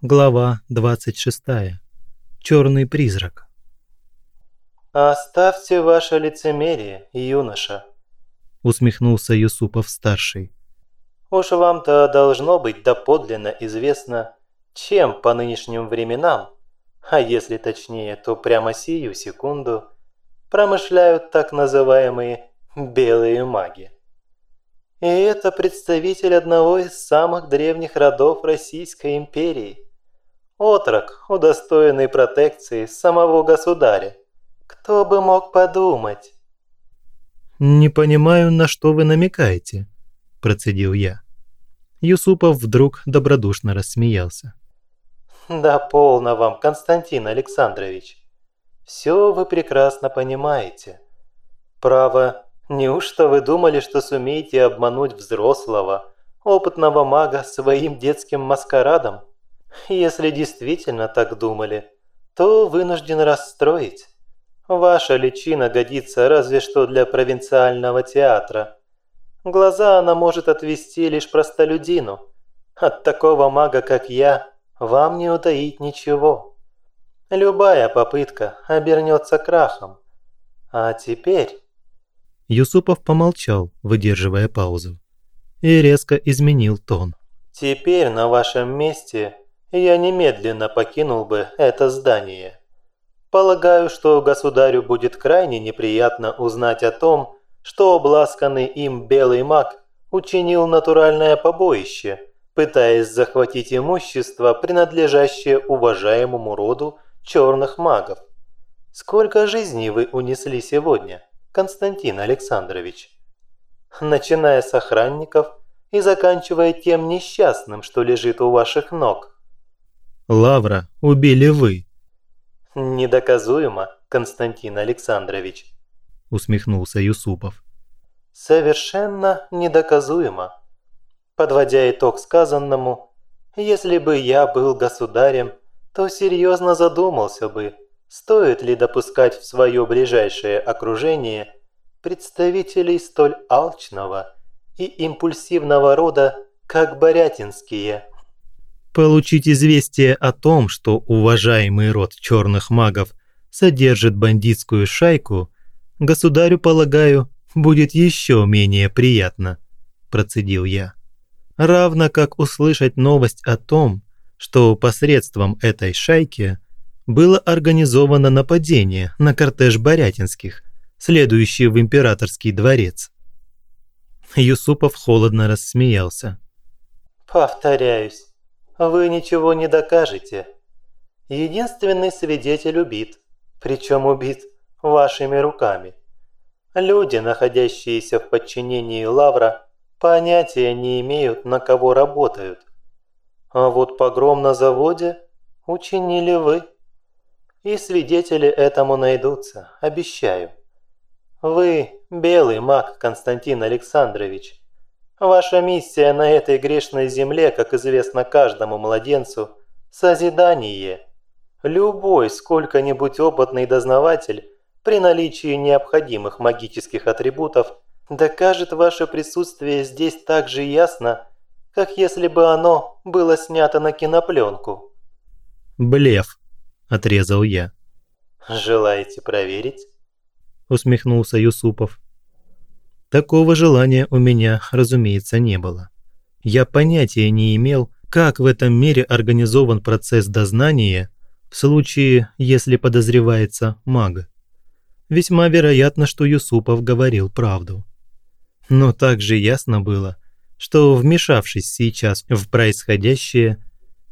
Глава 26. Черный призрак. «Оставьте ваше лицемерие, юноша», – усмехнулся Юсупов-старший. «Уж вам-то должно быть доподлинно известно, чем по нынешним временам, а если точнее, то прямо сию секунду, промышляют так называемые «белые маги». И это представитель одного из самых древних родов Российской империи – Отрок, удостоенный протекции самого государя. Кто бы мог подумать? «Не понимаю, на что вы намекаете», – процедил я. Юсупов вдруг добродушно рассмеялся. «Да полно вам, Константин Александрович. Все вы прекрасно понимаете. Право, неужто вы думали, что сумеете обмануть взрослого, опытного мага своим детским маскарадом? Если действительно так думали, то вынужден расстроить. Ваша личина годится разве что для провинциального театра. Глаза она может отвести лишь простолюдину. От такого мага, как я, вам не утаить ничего. Любая попытка обернется крахом. А теперь...» Юсупов помолчал, выдерживая паузу, и резко изменил тон. «Теперь на вашем месте я немедленно покинул бы это здание. Полагаю, что государю будет крайне неприятно узнать о том, что обласканный им белый маг учинил натуральное побоище, пытаясь захватить имущество, принадлежащее уважаемому роду черных магов. Сколько жизней вы унесли сегодня, Константин Александрович? Начиная с охранников и заканчивая тем несчастным, что лежит у ваших ног – Лавра убили вы». «Недоказуемо, Константин Александрович», – усмехнулся Юсупов. «Совершенно недоказуемо. Подводя итог сказанному, если бы я был государем, то серьезно задумался бы, стоит ли допускать в свое ближайшее окружение представителей столь алчного и импульсивного рода, как Борятинские получить известие о том, что уважаемый род черных магов содержит бандитскую шайку, государю, полагаю, будет еще менее приятно», – процедил я. «Равно как услышать новость о том, что посредством этой шайки было организовано нападение на кортеж Борятинских, следующий в императорский дворец». Юсупов холодно рассмеялся. «Повторяюсь, вы ничего не докажете. Единственный свидетель убит, причем убит вашими руками. Люди, находящиеся в подчинении Лавра, понятия не имеют, на кого работают. А вот погром на заводе учинили вы. И свидетели этому найдутся, обещаю. Вы белый маг, Константин Александрович. Ваша миссия на этой грешной земле, как известно каждому младенцу, созидание. Любой сколько-нибудь опытный дознаватель при наличии необходимых магических атрибутов докажет ваше присутствие здесь так же ясно, как если бы оно было снято на кинопленку. «Блеф», – отрезал я. «Желаете проверить?» – усмехнулся Юсупов. Такого желания у меня, разумеется, не было. Я понятия не имел, как в этом мире организован процесс дознания в случае, если подозревается маг. Весьма вероятно, что Юсупов говорил правду. Но также ясно было, что вмешавшись сейчас в происходящее,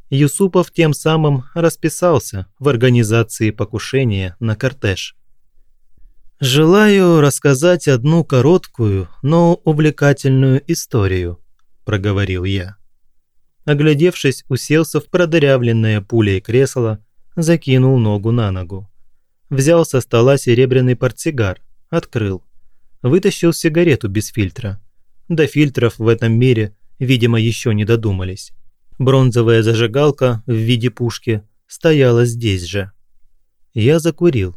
Юсупов тем самым расписался в организации покушения на кортеж. «Желаю рассказать одну короткую, но увлекательную историю», – проговорил я. Оглядевшись, уселся в продырявленное пулей кресло, закинул ногу на ногу. Взял со стола серебряный портсигар, открыл. Вытащил сигарету без фильтра. До фильтров в этом мире, видимо, еще не додумались. Бронзовая зажигалка в виде пушки стояла здесь же. Я закурил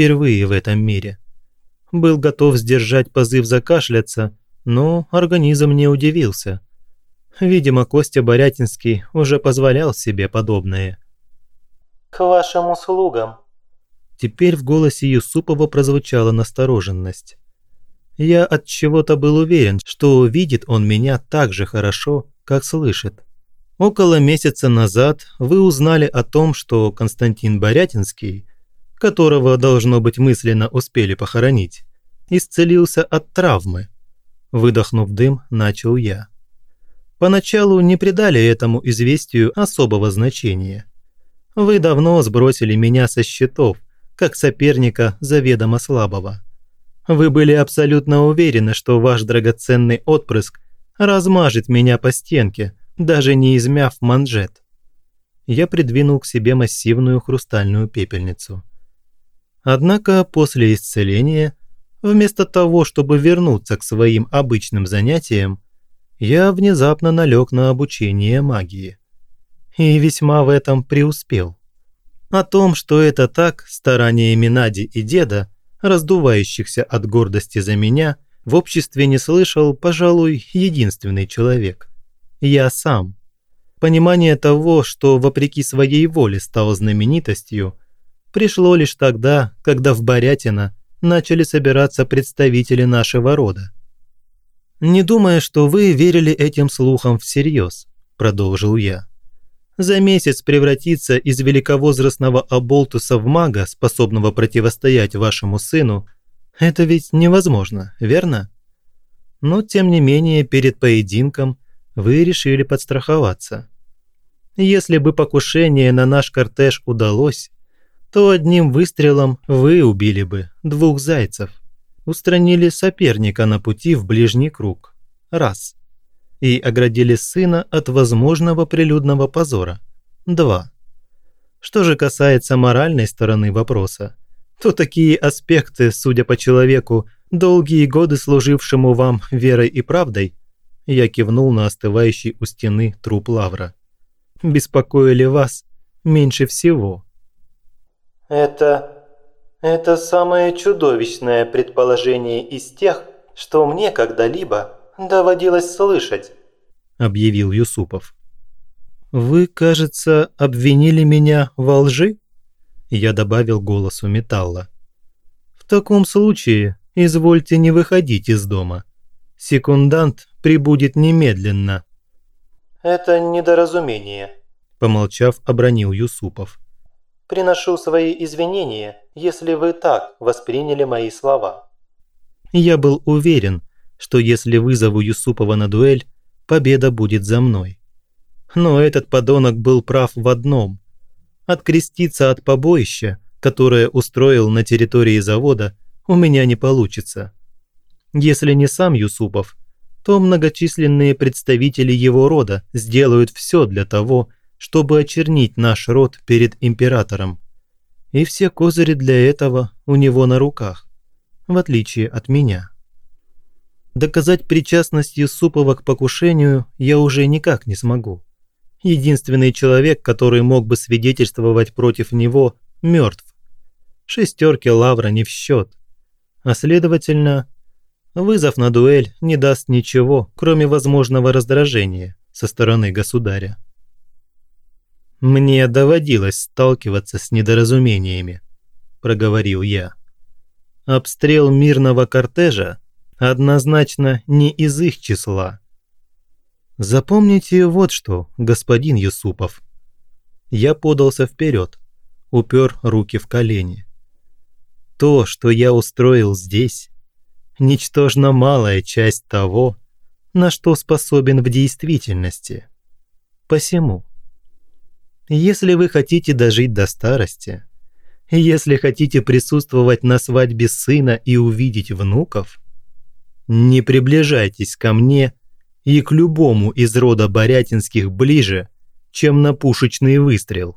впервые в этом мире. Был готов сдержать позыв закашляться, но организм не удивился. Видимо, Костя Борятинский уже позволял себе подобное. «К вашим услугам». Теперь в голосе Юсупова прозвучала настороженность. Я от чего-то был уверен, что видит он меня так же хорошо, как слышит. Около месяца назад вы узнали о том, что Константин Борятинский, которого, должно быть, мысленно успели похоронить, исцелился от травмы. Выдохнув дым, начал я. Поначалу не придали этому известию особого значения. Вы давно сбросили меня со счетов, как соперника заведомо слабого. Вы были абсолютно уверены, что ваш драгоценный отпрыск размажет меня по стенке, даже не измяв манжет. Я придвинул к себе массивную хрустальную пепельницу. Однако после исцеления, вместо того, чтобы вернуться к своим обычным занятиям, я внезапно налег на обучение магии. И весьма в этом преуспел. О том, что это так, стараниями Нади и деда, раздувающихся от гордости за меня, в обществе не слышал, пожалуй, единственный человек. Я сам. Понимание того, что вопреки своей воле стал знаменитостью, пришло лишь тогда, когда в Борятино начали собираться представители нашего рода. «Не думая, что вы верили этим слухам всерьез», – продолжил я. «За месяц превратиться из великовозрастного оболтуса в мага, способного противостоять вашему сыну, это ведь невозможно, верно? Но, тем не менее, перед поединком вы решили подстраховаться. Если бы покушение на наш кортеж удалось, то одним выстрелом вы убили бы двух зайцев устранили соперника на пути в ближний круг. Раз. И оградили сына от возможного прилюдного позора. Два. Что же касается моральной стороны вопроса, то такие аспекты, судя по человеку, долгие годы служившему вам верой и правдой, я кивнул на остывающий у стены труп Лавра, беспокоили вас меньше всего. «Это это самое чудовищное предположение из тех, что мне когда-либо доводилось слышать», – объявил Юсупов. «Вы, кажется, обвинили меня во лжи?» Я добавил голосу металла. «В таком случае извольте не выходить из дома. Секундант прибудет немедленно». «Это недоразумение», – помолчав, обронил Юсупов. Приношу свои извинения, если вы так восприняли мои слова». Я был уверен, что если вызову Юсупова на дуэль, победа будет за мной. Но этот подонок был прав в одном. Откреститься от побоища, которое устроил на территории завода, у меня не получится. Если не сам Юсупов, то многочисленные представители его рода сделают все для того, чтобы очернить наш род перед императором. И все козыри для этого у него на руках, в отличие от меня. Доказать причастность Юсупова к покушению я уже никак не смогу. Единственный человек, который мог бы свидетельствовать против него, мертв. Шестерки Лавра не в счет. А следовательно, вызов на дуэль не даст ничего, кроме возможного раздражения со стороны государя. «Мне доводилось сталкиваться с недоразумениями», – проговорил я. «Обстрел мирного кортежа однозначно не из их числа. Запомните вот что, господин Юсупов». Я подался вперед, упер руки в колени. То, что я устроил здесь, ничтожно малая часть того, на что способен в действительности. Посему – если вы хотите дожить до старости, если хотите присутствовать на свадьбе сына и увидеть внуков, не приближайтесь ко мне и к любому из рода Борятинских ближе, чем на пушечный выстрел.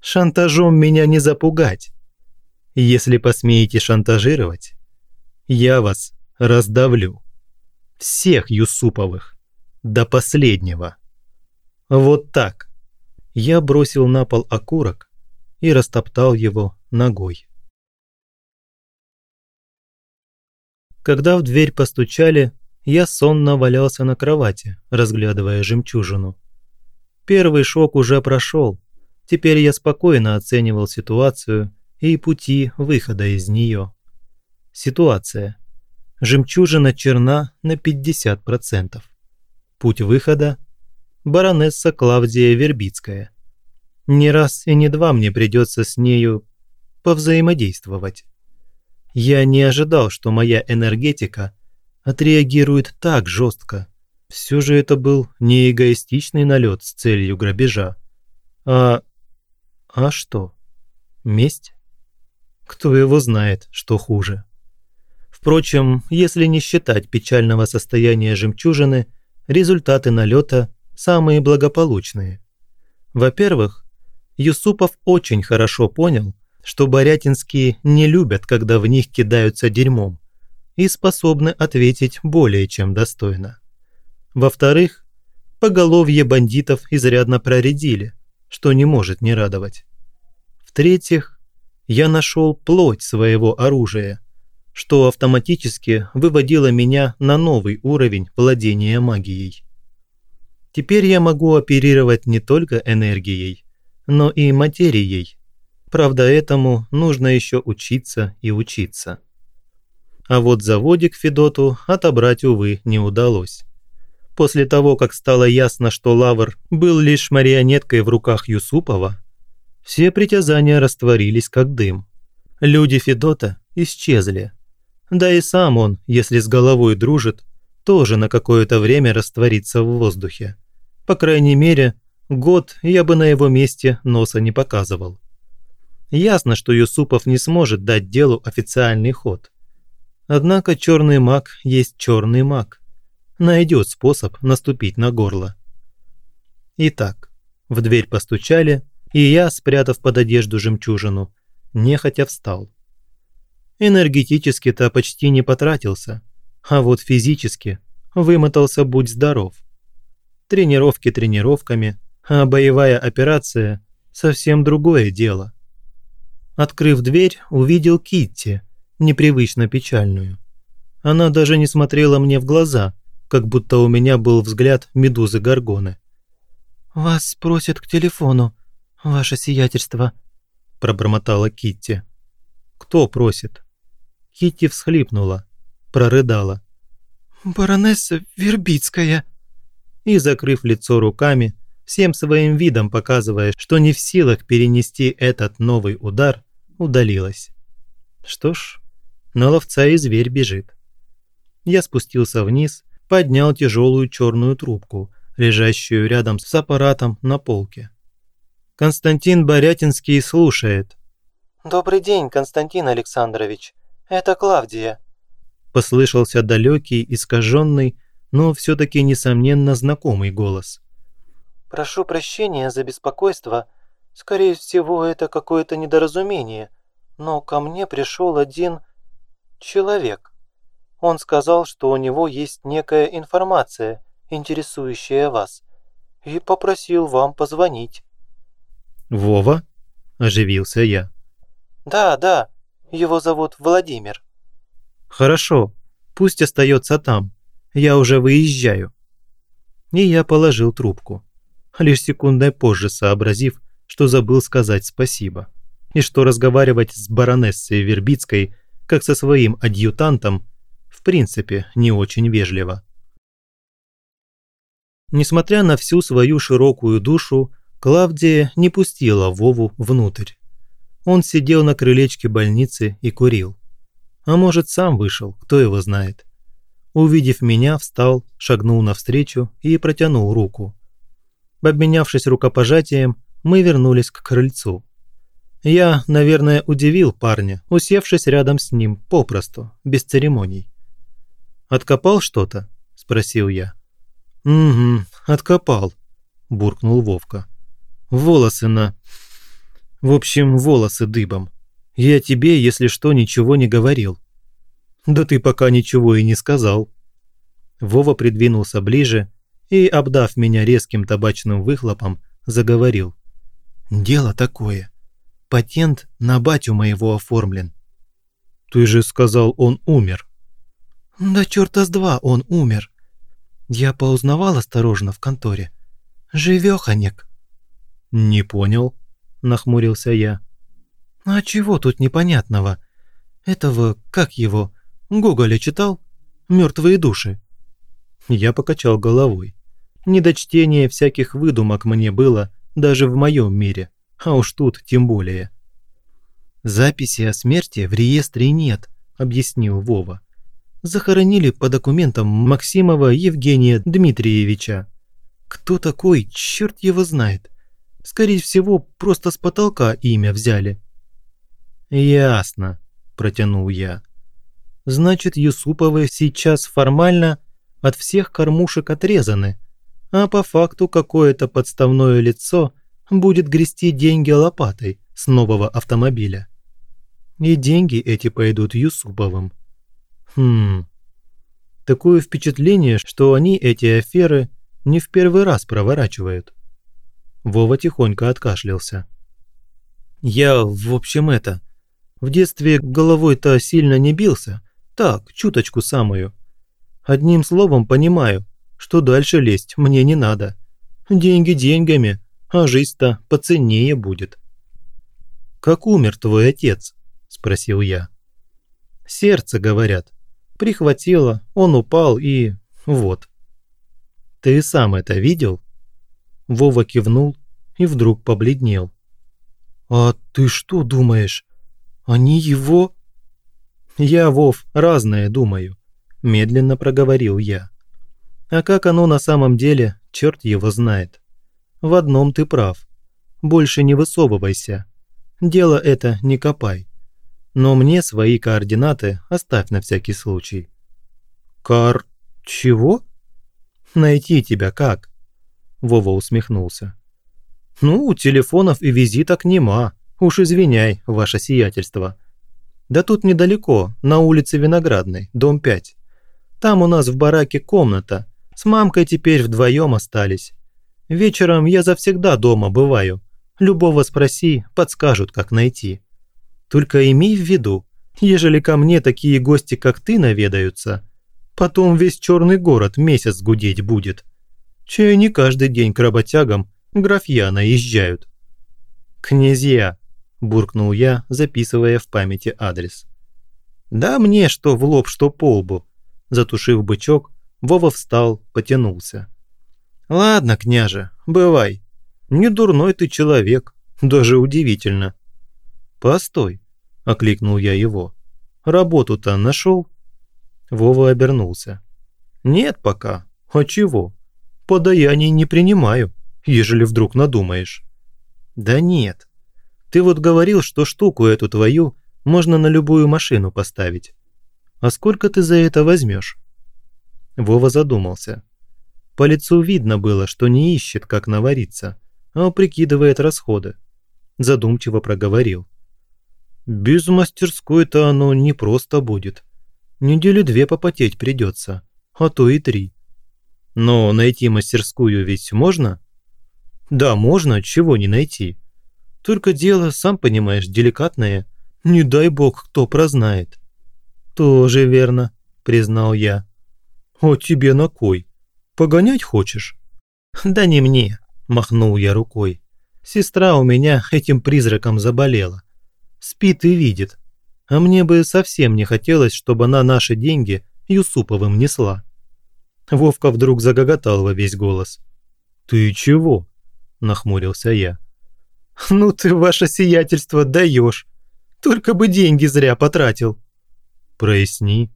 Шантажом меня не запугать. Если посмеете шантажировать, я вас раздавлю. Всех Юсуповых. До последнего. Вот так я бросил на пол окурок и растоптал его ногой. Когда в дверь постучали, я сонно валялся на кровати, разглядывая жемчужину. Первый шок уже прошел. Теперь я спокойно оценивал ситуацию и пути выхода из нее. Ситуация. Жемчужина черна на 50%. Путь выхода – баронесса Клавдия Вербицкая. Не раз и не два мне придется с нею повзаимодействовать. Я не ожидал, что моя энергетика отреагирует так жестко. Все же это был не эгоистичный налет с целью грабежа, а... А что? Месть? Кто его знает, что хуже. Впрочем, если не считать печального состояния жемчужины, результаты налета самые благополучные. Во-первых, Юсупов очень хорошо понял, что Борятинские не любят, когда в них кидаются дерьмом, и способны ответить более чем достойно. Во-вторых, поголовье бандитов изрядно проредили, что не может не радовать. В-третьих, я нашел плоть своего оружия, что автоматически выводило меня на новый уровень владения магией. Теперь я могу оперировать не только энергией, но и материей, Правда, этому нужно еще учиться и учиться. А вот заводик Федоту отобрать, увы, не удалось. После того, как стало ясно, что Лавр был лишь марионеткой в руках Юсупова, все притязания растворились как дым. Люди Федота исчезли. Да и сам он, если с головой дружит, тоже на какое-то время растворится в воздухе. По крайней мере, год я бы на его месте носа не показывал. Ясно, что Юсупов не сможет дать делу официальный ход. Однако черный маг есть черный маг. Найдет способ наступить на горло. Итак, в дверь постучали, и я, спрятав под одежду жемчужину, нехотя встал. Энергетически-то почти не потратился, а вот физически вымотался будь здоров. Тренировки тренировками, а боевая операция – совсем другое дело – Открыв дверь, увидел Китти, непривычно печальную. Она даже не смотрела мне в глаза, как будто у меня был взгляд медузы Горгоны. «Вас просят к телефону, ваше сиятельство», – пробормотала Китти. «Кто просит?» Китти всхлипнула, прорыдала. «Баронесса Вербицкая!» И, закрыв лицо руками, всем своим видом показывая, что не в силах перенести этот новый удар, удалилась. Что ж, на ловца и зверь бежит. Я спустился вниз, поднял тяжелую черную трубку, лежащую рядом с аппаратом на полке. Константин Борятинский слушает. «Добрый день, Константин Александрович. Это Клавдия». Послышался далекий, искаженный, но все-таки несомненно знакомый голос. «Прошу прощения за беспокойство. Скорее всего, это какое-то недоразумение, но ко мне пришел один человек. Он сказал, что у него есть некая информация, интересующая вас, и попросил вам позвонить». «Вова?» – оживился я. «Да, да, его зовут Владимир». «Хорошо, пусть остается там, я уже выезжаю». И я положил трубку, лишь секундой позже сообразив, что забыл сказать спасибо. И что разговаривать с баронессой Вербицкой, как со своим адъютантом, в принципе, не очень вежливо. Несмотря на всю свою широкую душу, Клавдия не пустила Вову внутрь. Он сидел на крылечке больницы и курил. А может, сам вышел, кто его знает. Увидев меня, встал, шагнул навстречу и протянул руку. Обменявшись рукопожатием, мы вернулись к крыльцу. Я, наверное, удивил парня, усевшись рядом с ним попросту, без церемоний. «Откопал что-то?» – спросил я. «Угу, откопал», – буркнул Вовка. «Волосы на... В общем, волосы дыбом. Я тебе, если что, ничего не говорил». «Да ты пока ничего и не сказал». Вова придвинулся ближе и, обдав меня резким табачным выхлопом, заговорил. Дело такое. Патент на батю моего оформлен. Ты же сказал, он умер. Да черта с два он умер. Я поузнавал осторожно в конторе. Живеханек. Не понял, нахмурился я. А чего тут непонятного? Этого, как его, Гоголя читал? Мертвые души. Я покачал головой. Не до чтения всяких выдумок мне было даже в моем мире, а уж тут тем более. «Записи о смерти в реестре нет», – объяснил Вова. «Захоронили по документам Максимова Евгения Дмитриевича. Кто такой, черт его знает. Скорее всего, просто с потолка имя взяли». «Ясно», – протянул я. «Значит, Юсуповы сейчас формально от всех кормушек отрезаны, а по факту какое-то подставное лицо будет грести деньги лопатой с нового автомобиля. И деньги эти пойдут Юсуповым. Хм. Такое впечатление, что они эти аферы не в первый раз проворачивают. Вова тихонько откашлялся. Я, в общем, это... В детстве головой-то сильно не бился. Так, чуточку самую. Одним словом понимаю, что дальше лезть мне не надо. Деньги деньгами, а жизнь-то поценнее будет. «Как умер твой отец?» – спросил я. «Сердце, говорят. Прихватило, он упал и... вот». «Ты сам это видел?» Вова кивнул и вдруг побледнел. «А ты что думаешь? Они его...» «Я, Вов, разное думаю», – медленно проговорил я. А как оно на самом деле, черт его знает. В одном ты прав. Больше не высовывайся. Дело это не копай. Но мне свои координаты оставь на всякий случай. Кар... чего? Найти тебя как? Вова усмехнулся. Ну, телефонов и визиток нема. Уж извиняй, ваше сиятельство. Да тут недалеко, на улице Виноградной, дом 5. Там у нас в бараке комната, с мамкой теперь вдвоем остались. Вечером я завсегда дома бываю. Любого спроси, подскажут, как найти. Только имей в виду, ежели ко мне такие гости, как ты, наведаются, потом весь черный город месяц гудеть будет. Чай не каждый день к работягам графья наезжают. «Князья», – буркнул я, записывая в памяти адрес. «Да мне что в лоб, что по лбу», – затушив бычок, Вова встал, потянулся. «Ладно, княже, бывай. Не дурной ты человек, даже удивительно». «Постой», – окликнул я его. «Работу-то нашел?» Вова обернулся. «Нет пока. А чего? Подаяний не принимаю, ежели вдруг надумаешь». «Да нет. Ты вот говорил, что штуку эту твою можно на любую машину поставить. А сколько ты за это возьмешь?» Вова задумался. По лицу видно было, что не ищет, как навариться, а прикидывает расходы. Задумчиво проговорил. «Без мастерской-то оно не просто будет. Недели две попотеть придется, а то и три. Но найти мастерскую ведь можно?» «Да, можно, чего не найти. Только дело, сам понимаешь, деликатное. Не дай бог, кто прознает». «Тоже верно», – признал я. «А тебе на кой? Погонять хочешь?» «Да не мне», – махнул я рукой. «Сестра у меня этим призраком заболела. Спит и видит. А мне бы совсем не хотелось, чтобы она наши деньги Юсуповым несла». Вовка вдруг загоготал во весь голос. «Ты чего?» – нахмурился я. «Ну ты, ваше сиятельство, даешь. Только бы деньги зря потратил». «Проясни»,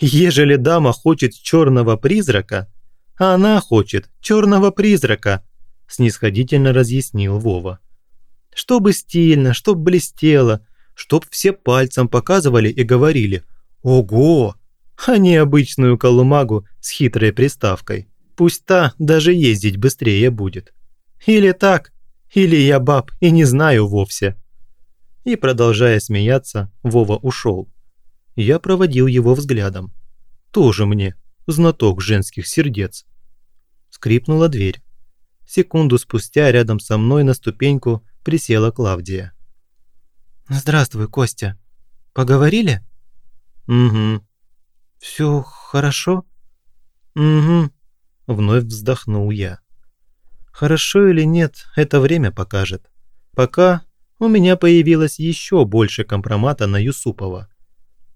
Ежели дама хочет черного призрака, она хочет черного призрака, снисходительно разъяснил Вова. Чтобы стильно, чтоб блестело, чтоб все пальцем показывали и говорили «Ого!», а не обычную колумагу с хитрой приставкой. Пусть та даже ездить быстрее будет. Или так, или я баб и не знаю вовсе. И продолжая смеяться, Вова ушел я проводил его взглядом. Тоже мне, знаток женских сердец. Скрипнула дверь. Секунду спустя рядом со мной на ступеньку присела Клавдия. «Здравствуй, Костя. Поговорили?» «Угу». Все хорошо?» «Угу», – вновь вздохнул я. «Хорошо или нет, это время покажет. Пока у меня появилось еще больше компромата на Юсупова.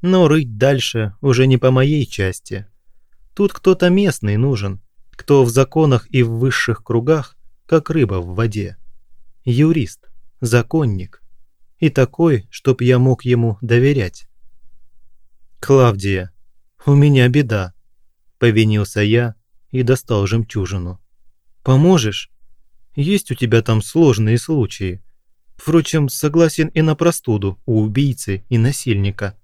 Но рыть дальше уже не по моей части. Тут кто-то местный нужен, кто в законах и в высших кругах, как рыба в воде. Юрист, законник. И такой, чтоб я мог ему доверять. «Клавдия, у меня беда», – повинился я и достал жемчужину. «Поможешь? Есть у тебя там сложные случаи. Впрочем, согласен и на простуду у убийцы и насильника».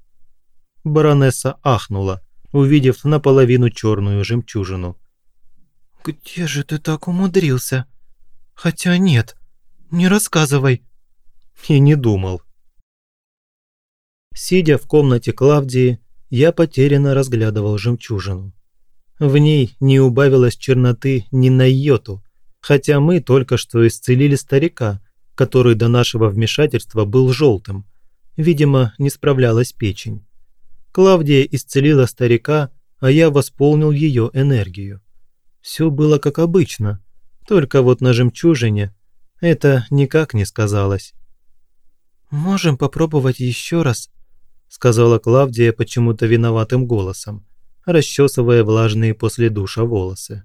Баронесса ахнула, увидев наполовину черную жемчужину. «Где же ты так умудрился? Хотя нет, не рассказывай». И не думал. Сидя в комнате Клавдии, я потерянно разглядывал жемчужину. В ней не убавилось черноты ни на йоту, хотя мы только что исцелили старика, который до нашего вмешательства был желтым. Видимо, не справлялась печень. Клавдия исцелила старика, а я восполнил ее энергию. Все было как обычно, только вот на жемчужине это никак не сказалось. «Можем попробовать еще раз», – сказала Клавдия почему-то виноватым голосом, расчесывая влажные после душа волосы.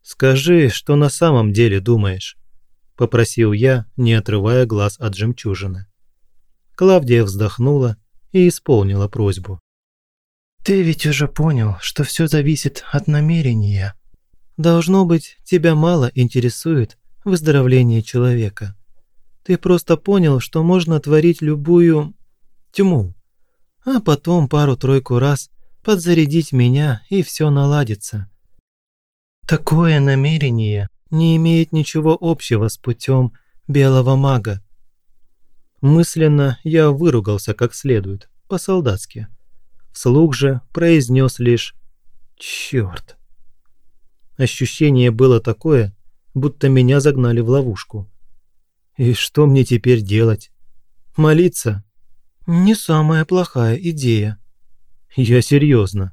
«Скажи, что на самом деле думаешь», – попросил я, не отрывая глаз от жемчужины. Клавдия вздохнула и исполнила просьбу. «Ты ведь уже понял, что все зависит от намерения. Должно быть, тебя мало интересует выздоровление человека. Ты просто понял, что можно творить любую тьму, а потом пару-тройку раз подзарядить меня, и все наладится. Такое намерение не имеет ничего общего с путем белого мага. Мысленно я выругался как следует, по-солдатски. Вслух же произнес лишь «Чёрт». Ощущение было такое, будто меня загнали в ловушку. И что мне теперь делать? Молиться? Не самая плохая идея. Я серьезно.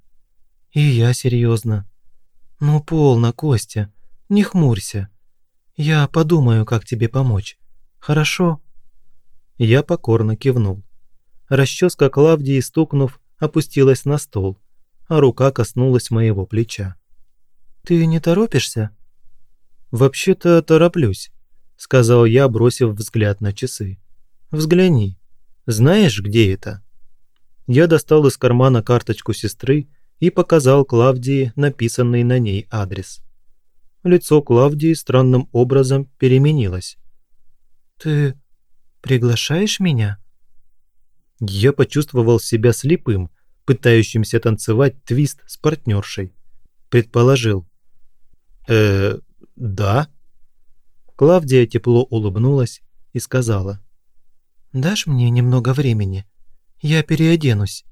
И я серьезно. Ну, полно, Костя, не хмурься. Я подумаю, как тебе помочь. Хорошо? Я покорно кивнул. Расческа Клавдии, стукнув, опустилась на стол, а рука коснулась моего плеча. «Ты не торопишься?» «Вообще-то тороплюсь», – сказал я, бросив взгляд на часы. «Взгляни. Знаешь, где это?» Я достал из кармана карточку сестры и показал Клавдии написанный на ней адрес. Лицо Клавдии странным образом переменилось. «Ты приглашаешь меня?» Я почувствовал себя слепым, пытающимся танцевать твист с партнершей. Предположил. «Э, «Да». Клавдия тепло улыбнулась и сказала. «Дашь мне немного времени? Я переоденусь».